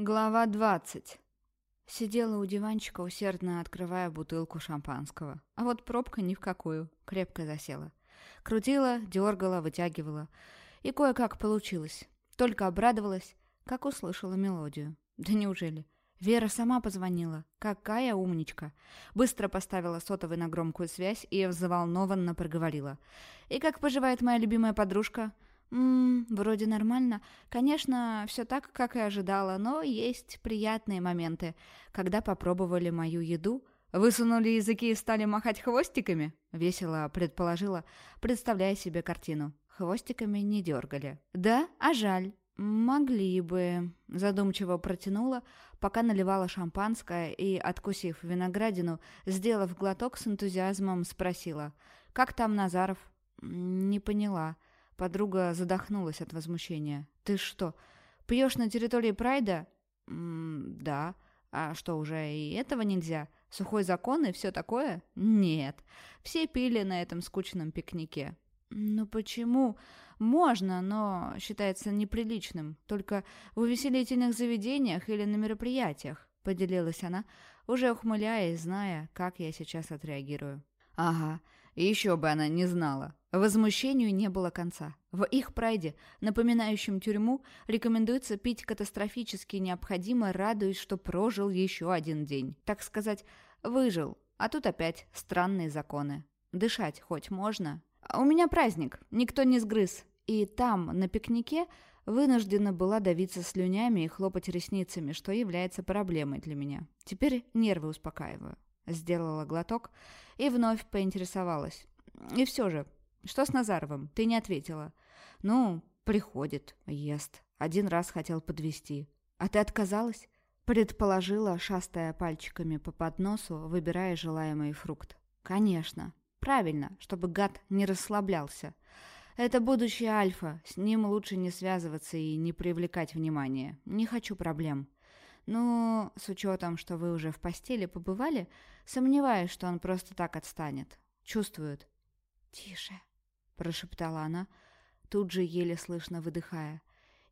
Глава 20. Сидела у диванчика, усердно открывая бутылку шампанского. А вот пробка ни в какую, крепко засела. Крутила, дергала, вытягивала. И кое-как получилось. Только обрадовалась, как услышала мелодию. Да неужели? Вера сама позвонила. Какая умничка. Быстро поставила сотовый на громкую связь и взволнованно проговорила. «И как поживает моя любимая подружка?» «Ммм, вроде нормально. Конечно, все так, как и ожидала, но есть приятные моменты. Когда попробовали мою еду, высунули языки и стали махать хвостиками?» Весело предположила, представляя себе картину. Хвостиками не дергали. «Да? А жаль. «Могли бы», — задумчиво протянула, пока наливала шампанское и, откусив виноградину, сделав глоток с энтузиазмом, спросила. «Как там Назаров?» «Не поняла». Подруга задохнулась от возмущения. «Ты что, пьешь на территории Прайда?» М «Да. А что, уже и этого нельзя? Сухой закон и все такое?» «Нет. Все пили на этом скучном пикнике». «Ну почему?» «Можно, но считается неприличным. Только в увеселительных заведениях или на мероприятиях», — поделилась она, уже ухмыляясь, зная, как я сейчас отреагирую. «Ага, еще бы она не знала. Возмущению не было конца. В их прайде, напоминающем тюрьму, рекомендуется пить катастрофически необходимо, радуясь, что прожил еще один день. Так сказать, выжил. А тут опять странные законы. Дышать хоть можно? У меня праздник, никто не сгрыз. И там, на пикнике, вынуждена была давиться слюнями и хлопать ресницами, что является проблемой для меня. Теперь нервы успокаиваю. Сделала глоток и вновь поинтересовалась. И все же, что с Назаровым? Ты не ответила. Ну, приходит, ест. Один раз хотел подвести. А ты отказалась? Предположила, шастая пальчиками по подносу, выбирая желаемый фрукт. Конечно. Правильно, чтобы гад не расслаблялся. Это будущий Альфа, с ним лучше не связываться и не привлекать внимания. Не хочу проблем. Ну, с учетом, что вы уже в постели побывали, сомневаюсь, что он просто так отстанет. Чувствует. «Тише», — прошептала она, тут же еле слышно выдыхая.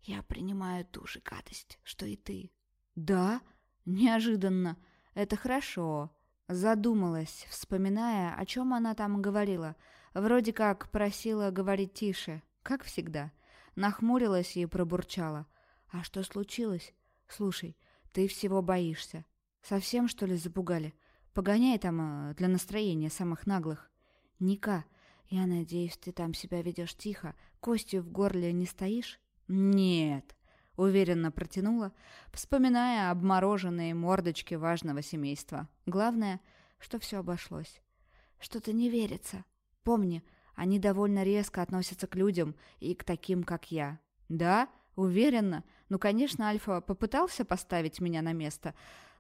«Я принимаю ту же гадость, что и ты». «Да? Неожиданно. Это хорошо». Задумалась, вспоминая, о чем она там говорила. Вроде как просила говорить тише, как всегда. Нахмурилась и пробурчала. «А что случилось? Слушай, ты всего боишься. Совсем, что ли, запугали? Погоняй там э, для настроения самых наглых. Ника, я надеюсь, ты там себя ведешь тихо, костью в горле не стоишь?» «Нет», — уверенно протянула, вспоминая обмороженные мордочки важного семейства. Главное, что все обошлось. «Что-то не верится. Помни, они довольно резко относятся к людям и к таким, как я». «Да? Уверенно? Ну, конечно, Альфа попытался поставить меня на место.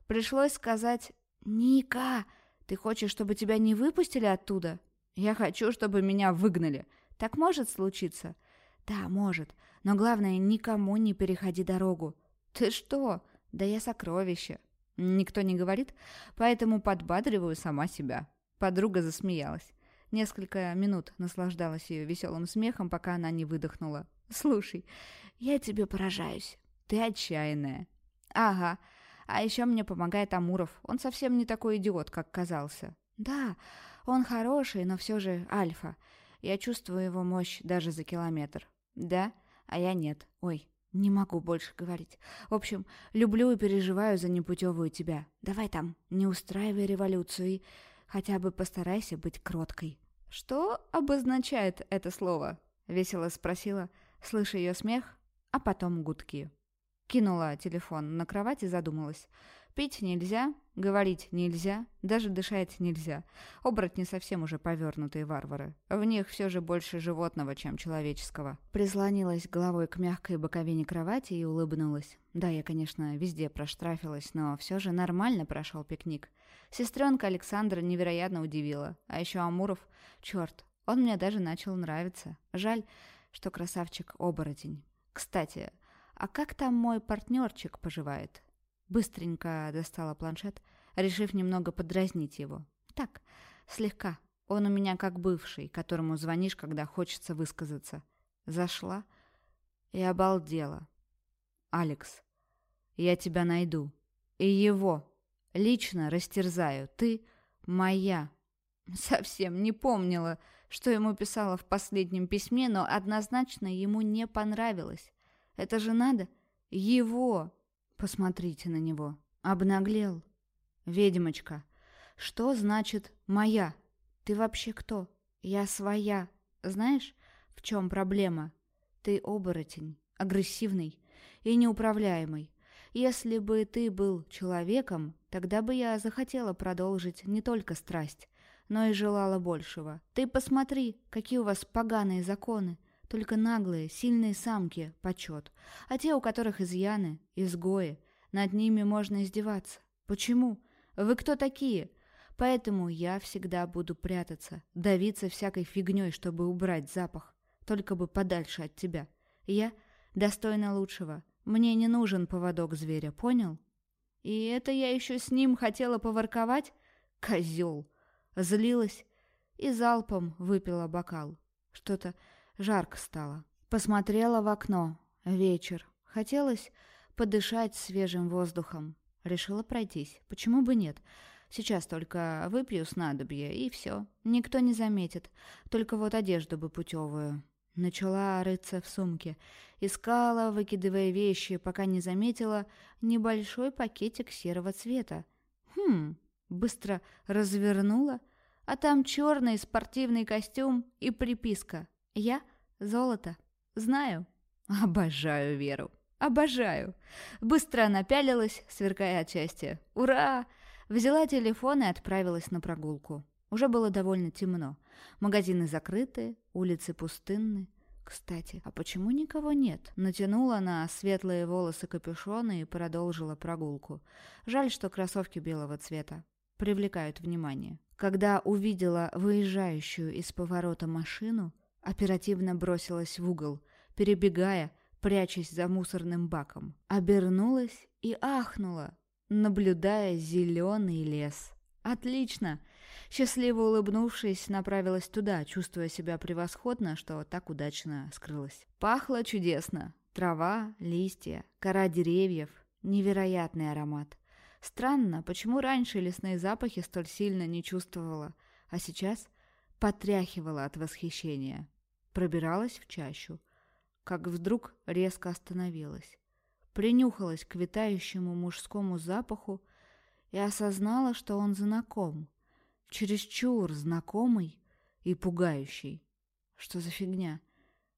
Пришлось сказать «Ника, ты хочешь, чтобы тебя не выпустили оттуда?» «Я хочу, чтобы меня выгнали. Так может случиться?» «Да, может. Но главное, никому не переходи дорогу». «Ты что? Да я сокровище». Никто не говорит, поэтому подбадриваю сама себя. Подруга засмеялась. Несколько минут наслаждалась ее веселым смехом, пока она не выдохнула. «Слушай, я тебе поражаюсь. Ты отчаянная». «Ага. А еще мне помогает Амуров. Он совсем не такой идиот, как казался». «Да, он хороший, но все же альфа. Я чувствую его мощь даже за километр». «Да? а я нет. Ой, не могу больше говорить. В общем, люблю и переживаю за непутевую тебя. Давай там, не устраивай революцию и хотя бы постарайся быть кроткой». «Что обозначает это слово?» — весело спросила, слыша ее смех, а потом гудки. Кинула телефон на кровать и задумалась. Пить нельзя, говорить нельзя, даже дышать нельзя. Оборотни совсем уже повернутые варвары. В них все же больше животного, чем человеческого. Прислонилась головой к мягкой боковине кровати и улыбнулась. Да, я, конечно, везде проштрафилась, но все же нормально прошел пикник. Сестренка Александра невероятно удивила. А еще Амуров, черт, он мне даже начал нравиться. Жаль, что красавчик-оборотень. Кстати, а как там мой партнерчик поживает? Быстренько достала планшет, решив немного подразнить его. Так, слегка. Он у меня как бывший, которому звонишь, когда хочется высказаться. Зашла и обалдела. Алекс. Я тебя найду. И его лично растерзаю. Ты моя. Совсем не помнила, что ему писала в последнем письме, но однозначно ему не понравилось. Это же надо его. Посмотрите на него. Обнаглел. Ведьмочка. Что значит «моя»? Ты вообще кто? Я своя. Знаешь, в чем проблема? Ты оборотень, агрессивный и неуправляемый. Если бы ты был человеком, тогда бы я захотела продолжить не только страсть, но и желала большего. Ты посмотри, какие у вас поганые законы. Только наглые, сильные самки – почет. А те, у которых изъяны – изгои. Над ними можно издеваться. Почему? Вы кто такие? Поэтому я всегда буду прятаться, давиться всякой фигней, чтобы убрать запах. Только бы подальше от тебя. Я достойна лучшего. Мне не нужен поводок зверя, понял? И это я еще с ним хотела поворковать? Козел! Злилась и залпом выпила бокал. Что-то жарко стало. Посмотрела в окно. Вечер. Хотелось подышать свежим воздухом. Решила пройтись. Почему бы нет? Сейчас только выпью снадобье, и все. Никто не заметит. Только вот одежду бы путевую. Начала рыться в сумке. Искала, выкидывая вещи, пока не заметила небольшой пакетик серого цвета. Хм, быстро развернула, а там черный спортивный костюм и приписка. Я — золото. Знаю. Обожаю Веру. Обожаю. Быстро напялилась, сверкая от. Ура! Взяла телефон и отправилась на прогулку. Уже было довольно темно. Магазины закрыты, улицы пустынны. Кстати, а почему никого нет? Натянула на светлые волосы капюшона и продолжила прогулку. Жаль, что кроссовки белого цвета. Привлекают внимание. Когда увидела выезжающую из поворота машину, оперативно бросилась в угол, перебегая, прячась за мусорным баком. Обернулась и ахнула наблюдая зеленый лес. «Отлично!» Счастливо улыбнувшись, направилась туда, чувствуя себя превосходно, что так удачно скрылась. Пахло чудесно. Трава, листья, кора деревьев. Невероятный аромат. Странно, почему раньше лесные запахи столь сильно не чувствовала, а сейчас потряхивала от восхищения. Пробиралась в чащу, как вдруг резко остановилась принюхалась к витающему мужскому запаху и осознала, что он знаком. Чересчур знакомый и пугающий. Что за фигня?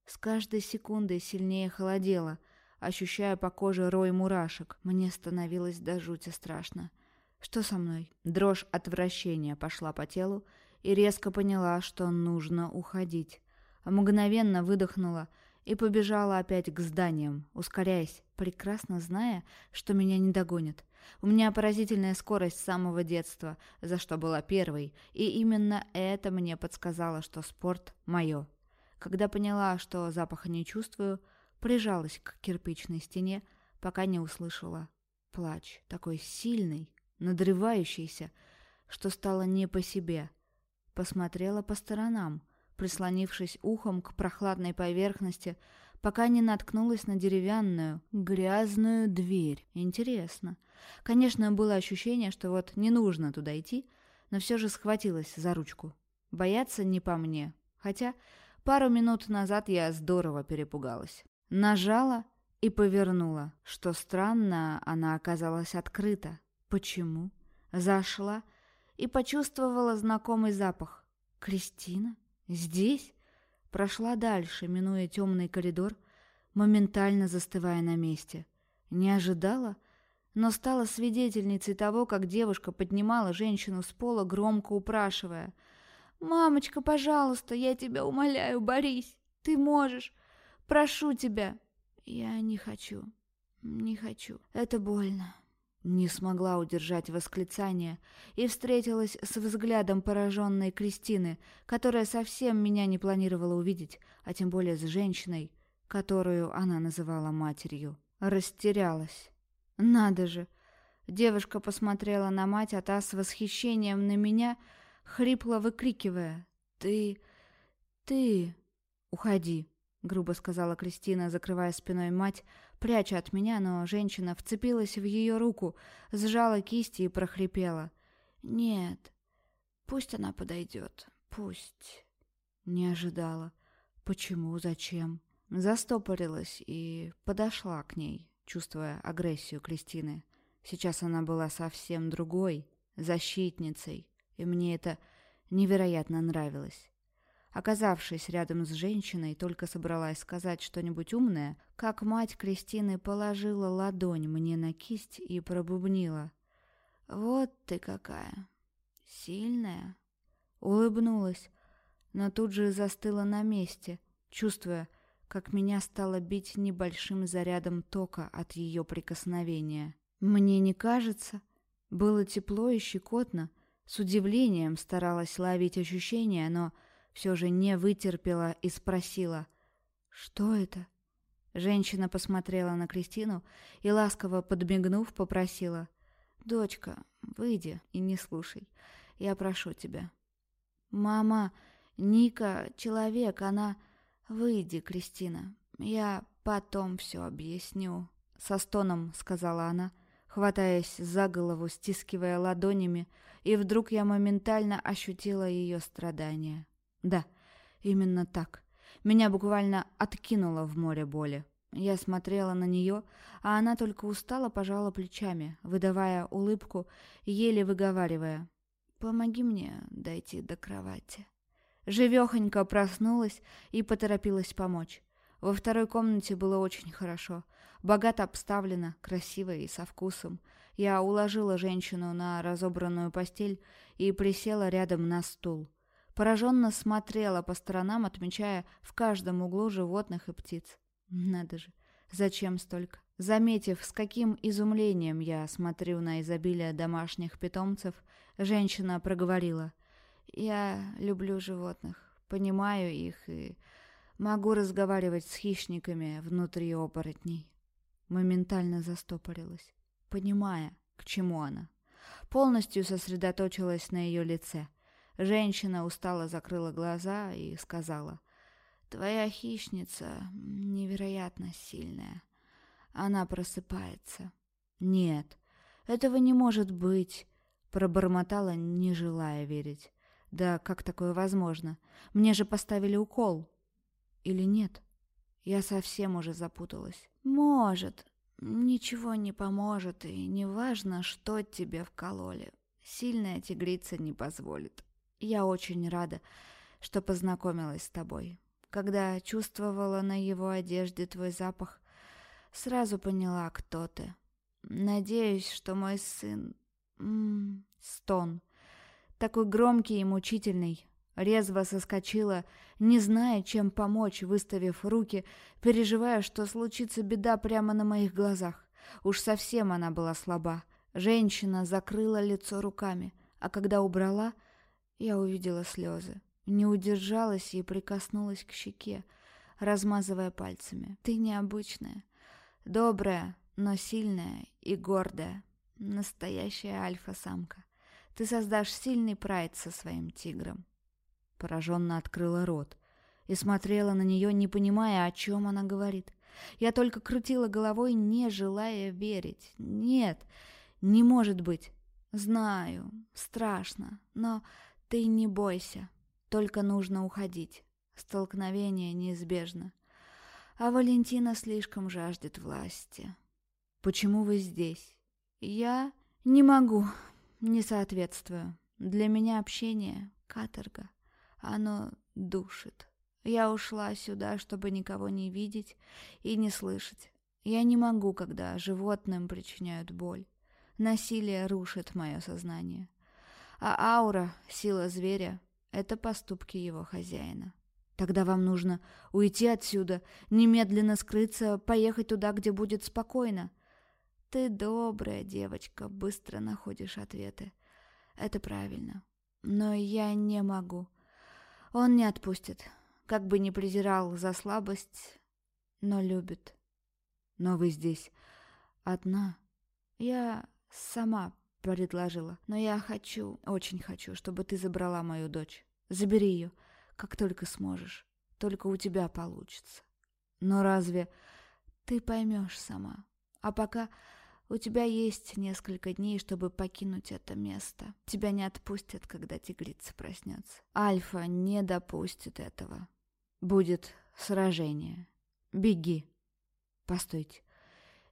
С каждой секундой сильнее холодело, ощущая по коже рой мурашек. Мне становилось до жути страшно. Что со мной? Дрожь отвращения пошла по телу и резко поняла, что нужно уходить. Мгновенно выдохнула и побежала опять к зданиям, ускоряясь, прекрасно зная, что меня не догонят. У меня поразительная скорость с самого детства, за что была первой, и именно это мне подсказало, что спорт мое. Когда поняла, что запаха не чувствую, прижалась к кирпичной стене, пока не услышала плач, такой сильный, надрывающийся, что стало не по себе. Посмотрела по сторонам, прислонившись ухом к прохладной поверхности, пока не наткнулась на деревянную, грязную дверь. Интересно. Конечно, было ощущение, что вот не нужно туда идти, но все же схватилась за ручку. Бояться не по мне. Хотя пару минут назад я здорово перепугалась. Нажала и повернула. Что странно, она оказалась открыта. Почему? Зашла и почувствовала знакомый запах. «Кристина?» Здесь прошла дальше, минуя темный коридор, моментально застывая на месте. Не ожидала, но стала свидетельницей того, как девушка поднимала женщину с пола, громко упрашивая. «Мамочка, пожалуйста, я тебя умоляю, Борис, ты можешь, прошу тебя». «Я не хочу, не хочу, это больно». Не смогла удержать восклицание и встретилась с взглядом пораженной Кристины, которая совсем меня не планировала увидеть, а тем более с женщиной, которую она называла матерью. Растерялась. «Надо же!» Девушка посмотрела на мать, а та с восхищением на меня, хрипло выкрикивая. «Ты... ты... уходи!» — грубо сказала Кристина, закрывая спиной мать, пряча от меня, но женщина вцепилась в ее руку, сжала кисти и прохрипела. «Нет, пусть она подойдет, пусть». Не ожидала. Почему, зачем? Застопорилась и подошла к ней, чувствуя агрессию Кристины. Сейчас она была совсем другой, защитницей, и мне это невероятно нравилось. Оказавшись рядом с женщиной, только собралась сказать что-нибудь умное, как мать Кристины положила ладонь мне на кисть и пробубнила. «Вот ты какая! Сильная!» Улыбнулась, но тут же застыла на месте, чувствуя, как меня стало бить небольшим зарядом тока от ее прикосновения. Мне не кажется. Было тепло и щекотно. С удивлением старалась ловить ощущения, но все же не вытерпела и спросила, «Что это?» Женщина посмотрела на Кристину и, ласково подмигнув, попросила, «Дочка, выйди и не слушай. Я прошу тебя». «Мама, Ника — человек, она...» «Выйди, Кристина, я потом все объясню», — со стоном сказала она, хватаясь за голову, стискивая ладонями, и вдруг я моментально ощутила ее страдания. Да, именно так. Меня буквально откинуло в море боли. Я смотрела на нее, а она только устало пожала плечами, выдавая улыбку, еле выговаривая. «Помоги мне дойти до кровати». Живехонько проснулась и поторопилась помочь. Во второй комнате было очень хорошо. Богато обставлено, красиво и со вкусом. Я уложила женщину на разобранную постель и присела рядом на стул. Пораженно смотрела по сторонам, отмечая в каждом углу животных и птиц. Надо же, зачем столько? Заметив, с каким изумлением я смотрю на изобилие домашних питомцев, женщина проговорила. Я люблю животных, понимаю их и могу разговаривать с хищниками внутри оборотней. Моментально застопорилась, понимая, к чему она. Полностью сосредоточилась на ее лице. Женщина устало закрыла глаза и сказала, «Твоя хищница невероятно сильная. Она просыпается». «Нет, этого не может быть», — пробормотала, не желая верить. Да как такое возможно? Мне же поставили укол. Или нет? Я совсем уже запуталась. Может. Ничего не поможет, и неважно, что тебе вкололи. Сильная тигрица не позволит. Я очень рада, что познакомилась с тобой. Когда чувствовала на его одежде твой запах, сразу поняла, кто ты. Надеюсь, что мой сын... М -м, стон такой громкий и мучительный. Резво соскочила, не зная, чем помочь, выставив руки, переживая, что случится беда прямо на моих глазах. Уж совсем она была слаба. Женщина закрыла лицо руками, а когда убрала, я увидела слезы. Не удержалась и прикоснулась к щеке, размазывая пальцами. «Ты необычная, добрая, но сильная и гордая, настоящая альфа-самка. Ты создашь сильный прайд со своим тигром. Пораженно открыла рот и смотрела на нее, не понимая, о чем она говорит. Я только крутила головой, не желая верить. Нет, не может быть. Знаю, страшно, но ты не бойся. Только нужно уходить. Столкновение неизбежно. А Валентина слишком жаждет власти. Почему вы здесь? Я не могу. Не соответствую. Для меня общение — каторга. Оно душит. Я ушла сюда, чтобы никого не видеть и не слышать. Я не могу, когда животным причиняют боль. Насилие рушит мое сознание. А аура, сила зверя — это поступки его хозяина. Тогда вам нужно уйти отсюда, немедленно скрыться, поехать туда, где будет спокойно. Ты добрая девочка, быстро находишь ответы. Это правильно. Но я не могу. Он не отпустит. Как бы ни презирал за слабость, но любит. Но вы здесь одна. Я сама предложила. Но я хочу, очень хочу, чтобы ты забрала мою дочь. Забери ее, как только сможешь. Только у тебя получится. Но разве Ты поймешь сама. А пока у тебя есть несколько дней, чтобы покинуть это место. Тебя не отпустят, когда тигрица проснется. Альфа не допустит этого. Будет сражение. Беги. Постойте.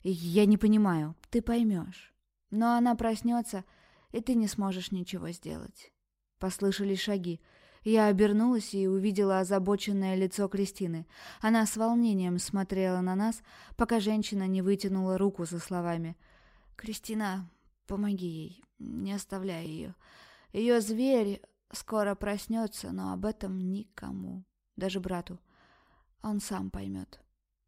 Я не понимаю. Ты поймешь. Но она проснется, и ты не сможешь ничего сделать. Послышались шаги. Я обернулась и увидела озабоченное лицо Кристины. Она с волнением смотрела на нас, пока женщина не вытянула руку со словами «Кристина, помоги ей, не оставляй ее. Ее зверь скоро проснется, но об этом никому, даже брату. Он сам поймет».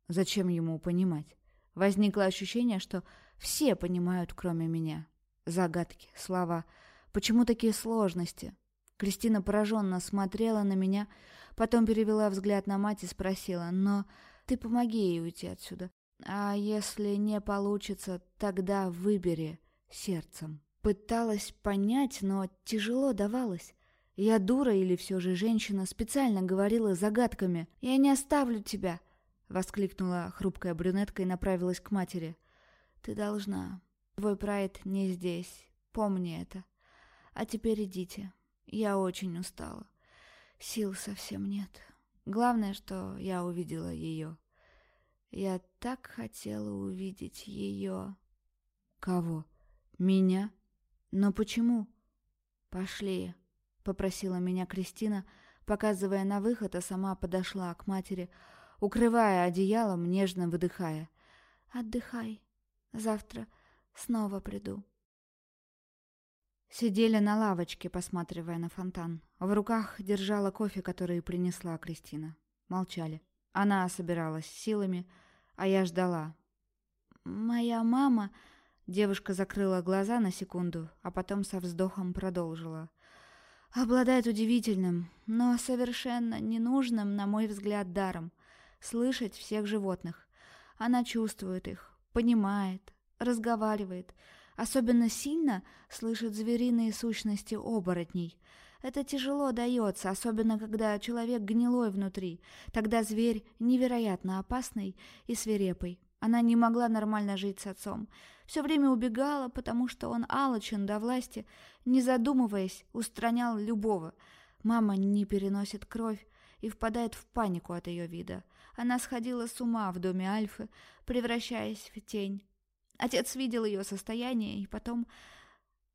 Зачем ему понимать? Возникло ощущение, что все понимают, кроме меня. Загадки, слова. Почему такие сложности? Кристина пораженно смотрела на меня, потом перевела взгляд на мать и спросила, «Но ты помоги ей уйти отсюда. А если не получится, тогда выбери сердцем». Пыталась понять, но тяжело давалось. Я дура или все же женщина специально говорила загадками. «Я не оставлю тебя!» — воскликнула хрупкая брюнетка и направилась к матери. «Ты должна. Твой прайд не здесь. Помни это. А теперь идите. Я очень устала. Сил совсем нет. Главное, что я увидела ее. Я так хотела увидеть ее. Кого? Меня? Но почему? Пошли, попросила меня Кристина, показывая на выход, а сама подошла к матери, укрывая одеялом, нежно выдыхая. Отдыхай. Завтра снова приду. Сидели на лавочке, посматривая на фонтан. В руках держала кофе, который принесла Кристина. Молчали. Она собиралась силами, а я ждала. «Моя мама...» Девушка закрыла глаза на секунду, а потом со вздохом продолжила. «Обладает удивительным, но совершенно ненужным, на мой взгляд, даром. Слышать всех животных. Она чувствует их, понимает, разговаривает, Особенно сильно слышит звериные сущности оборотней. Это тяжело дается, особенно когда человек гнилой внутри. Тогда зверь невероятно опасный и свирепый. Она не могла нормально жить с отцом. Все время убегала, потому что он алчен до власти, не задумываясь, устранял любого. Мама не переносит кровь и впадает в панику от ее вида. Она сходила с ума в доме Альфы, превращаясь в тень. Отец видел ее состояние и потом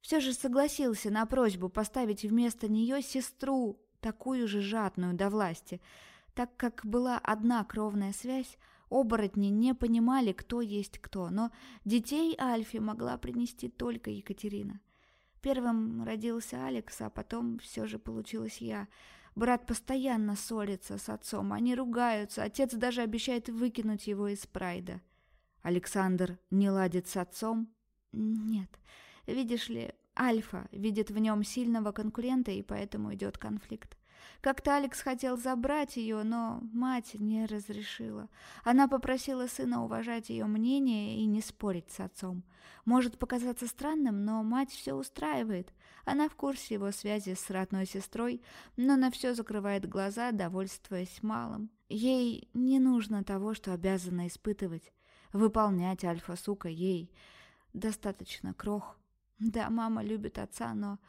все же согласился на просьбу поставить вместо нее сестру, такую же жадную до власти. Так как была одна кровная связь, оборотни не понимали, кто есть кто, но детей Альфе могла принести только Екатерина. Первым родился Алекс, а потом все же получилась я. Брат постоянно ссорится с отцом, они ругаются, отец даже обещает выкинуть его из прайда. Александр не ладит с отцом? Нет. Видишь ли, Альфа видит в нем сильного конкурента, и поэтому идет конфликт. Как-то Алекс хотел забрать ее, но мать не разрешила. Она попросила сына уважать ее мнение и не спорить с отцом. Может показаться странным, но мать все устраивает. Она в курсе его связи с родной сестрой, но на все закрывает глаза, довольствуясь малым. Ей не нужно того, что обязана испытывать. Выполнять альфа-сука ей достаточно крох. Да, мама любит отца, но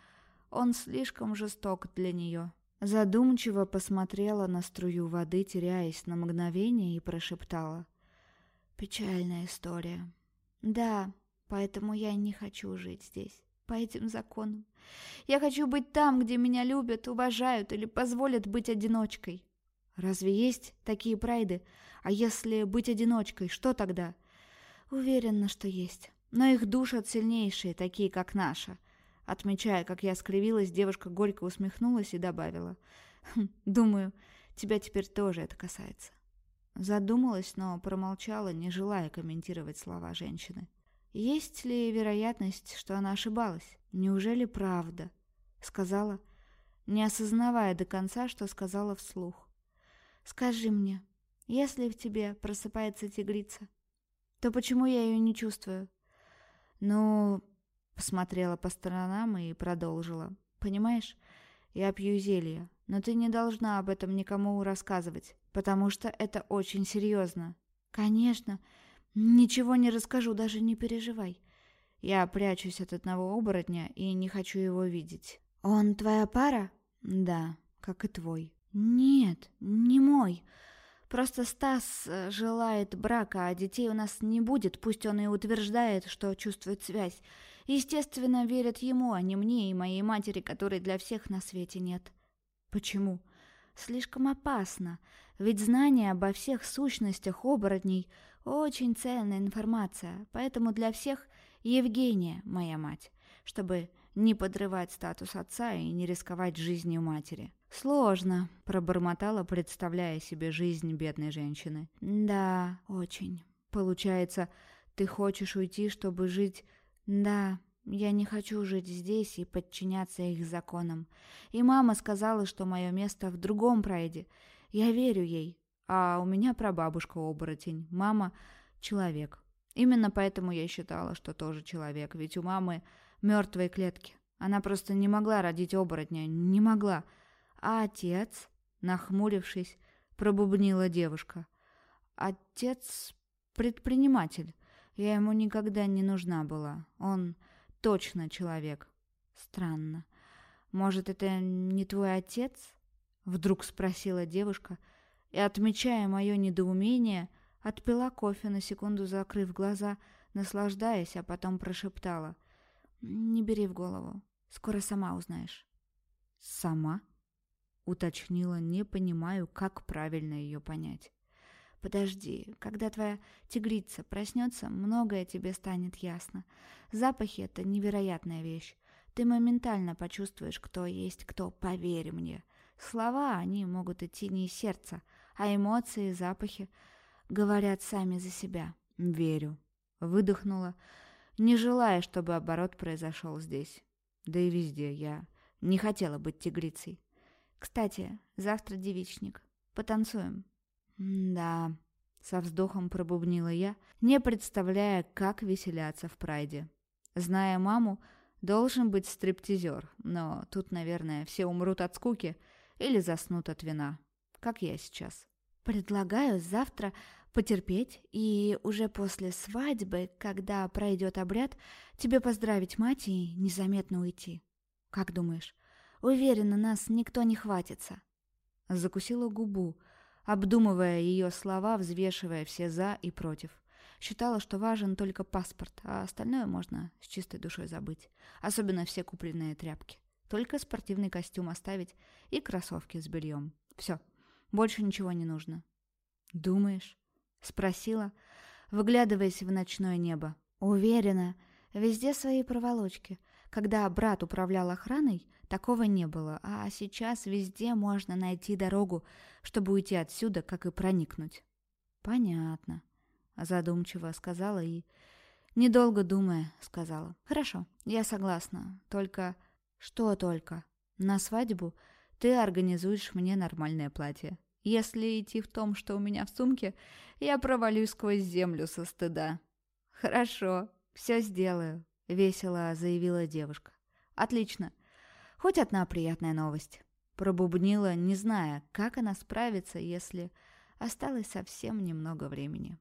он слишком жесток для нее. Задумчиво посмотрела на струю воды, теряясь на мгновение, и прошептала. «Печальная история. Да, поэтому я не хочу жить здесь, по этим законам. Я хочу быть там, где меня любят, уважают или позволят быть одиночкой. Разве есть такие прайды? А если быть одиночкой, что тогда? Уверена, что есть. Но их душат сильнейшие, такие как наша. Отмечая, как я скривилась, девушка горько усмехнулась и добавила. «Хм, «Думаю, тебя теперь тоже это касается». Задумалась, но промолчала, не желая комментировать слова женщины. «Есть ли вероятность, что она ошибалась? Неужели правда?» Сказала, не осознавая до конца, что сказала вслух. «Скажи мне, если в тебе просыпается тигрица, то почему я ее не чувствую? Ну, посмотрела по сторонам и продолжила. Понимаешь, я пью зелье, но ты не должна об этом никому рассказывать, потому что это очень серьезно. Конечно, «Ничего не расскажу, даже не переживай. Я прячусь от одного оборотня и не хочу его видеть». «Он твоя пара?» «Да, как и твой». «Нет, не мой. Просто Стас э, желает брака, а детей у нас не будет, пусть он и утверждает, что чувствует связь. Естественно, верят ему, а не мне и моей матери, которой для всех на свете нет». «Почему?» «Слишком опасно, ведь знание обо всех сущностях оборотней – очень ценная информация, поэтому для всех Евгения моя мать, чтобы не подрывать статус отца и не рисковать жизнью матери. «Сложно», — пробормотала, представляя себе жизнь бедной женщины. «Да, очень. Получается, ты хочешь уйти, чтобы жить...» «Да, я не хочу жить здесь и подчиняться их законам. И мама сказала, что мое место в другом прайде. Я верю ей. А у меня прабабушка оборотень, мама — человек. Именно поэтому я считала, что тоже человек, ведь у мамы мертвые клетки. Она просто не могла родить оборотня, не могла. А отец, нахмурившись, пробубнила девушка. Отец предприниматель. Я ему никогда не нужна была. Он точно человек. Странно. Может, это не твой отец? Вдруг спросила девушка, и, отмечая мое недоумение, — Отпила кофе, на секунду закрыв глаза, наслаждаясь, а потом прошептала. «Не бери в голову. Скоро сама узнаешь». «Сама?» Уточнила, не понимаю, как правильно ее понять. «Подожди, когда твоя тигрица проснется, многое тебе станет ясно. Запахи — это невероятная вещь. Ты моментально почувствуешь, кто есть кто, поверь мне. Слова, они могут идти не из сердца, а эмоции, запахи — говорят сами за себя. Верю. Выдохнула, не желая, чтобы оборот произошел здесь. Да и везде я не хотела быть тигрицей. Кстати, завтра девичник. Потанцуем. да, со вздохом пробубнила я, не представляя, как веселяться в прайде. Зная маму, должен быть стриптизер, но тут, наверное, все умрут от скуки или заснут от вина, как я сейчас. Предлагаю завтра потерпеть и уже после свадьбы, когда пройдет обряд, тебе поздравить мать и незаметно уйти. Как думаешь? Уверена, нас никто не хватится. Закусила губу, обдумывая ее слова, взвешивая все «за» и «против». Считала, что важен только паспорт, а остальное можно с чистой душой забыть. Особенно все купленные тряпки. Только спортивный костюм оставить и кроссовки с бельем. Все. Больше ничего не нужно. «Думаешь?» — спросила, выглядываясь в ночное небо. «Уверена, везде свои проволочки. Когда брат управлял охраной, такого не было, а сейчас везде можно найти дорогу, чтобы уйти отсюда, как и проникнуть». «Понятно», — задумчиво сказала и, недолго думая, сказала. «Хорошо, я согласна, только...» «Что только?» «На свадьбу ты организуешь мне нормальное платье. Если идти в том, что у меня в сумке, я провалюсь сквозь землю со стыда. «Хорошо, все сделаю», — весело заявила девушка. «Отлично. Хоть одна приятная новость». Пробубнила, не зная, как она справится, если осталось совсем немного времени.